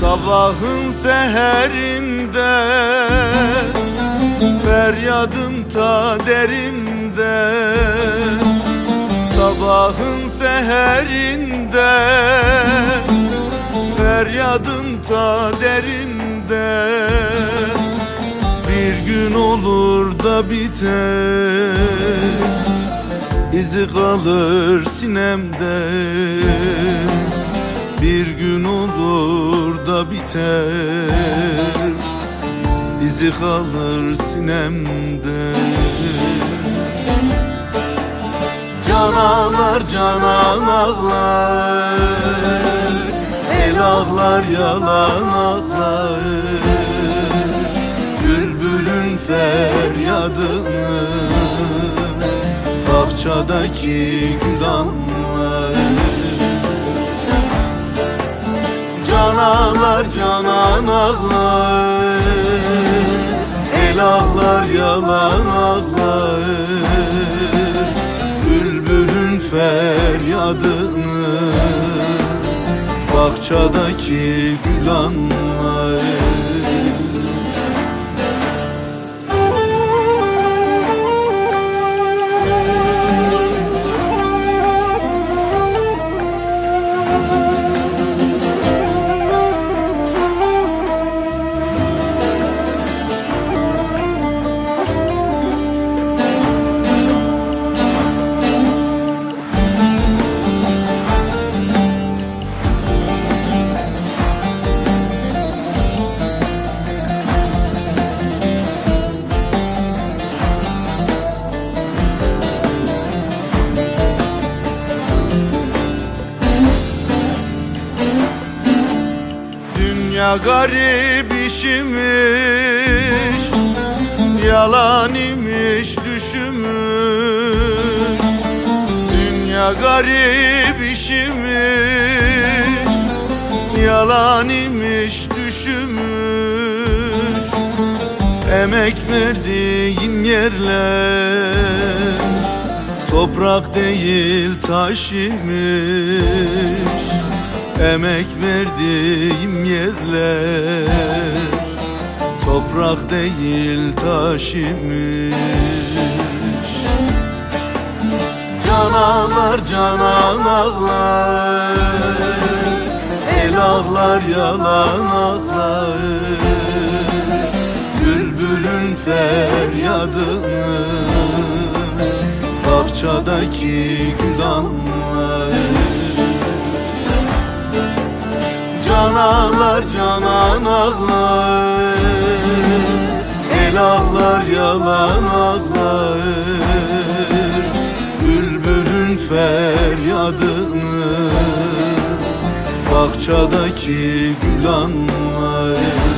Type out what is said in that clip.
Sabahın seherinde Feryadım ta derinde. Sabahın seherinde Feryadım ta derinde. Bir gün olur da biter İzi kalır sinemde Bir gün olur da biter. İzi kalır sinemde. Can ağlar canan ağlar. El ağlar yalan ağlar. Bülbülün feryadını Bahçadaki gül anlar ağlar canan ağlar El ağlar yalan ağlar. Bülbülün feryadını Bahçadaki gül anlar Dünya garip işimiş Yalan imiş düşümüş Dünya garip işimiş Yalan imiş düşümüş Emek verdiğim yerler Toprak değil taş imiş Emek verdiğim yerler. Toprak değil taş imiş Can ağlar canan ağlar. El ağlar yalan ağlar. Bülbülün feryadını Bahçadaki gül anlar ağlar canan ağlar. El ağlar yalan ağlar. Bülbülün feryadını Bahçadaki gül anlar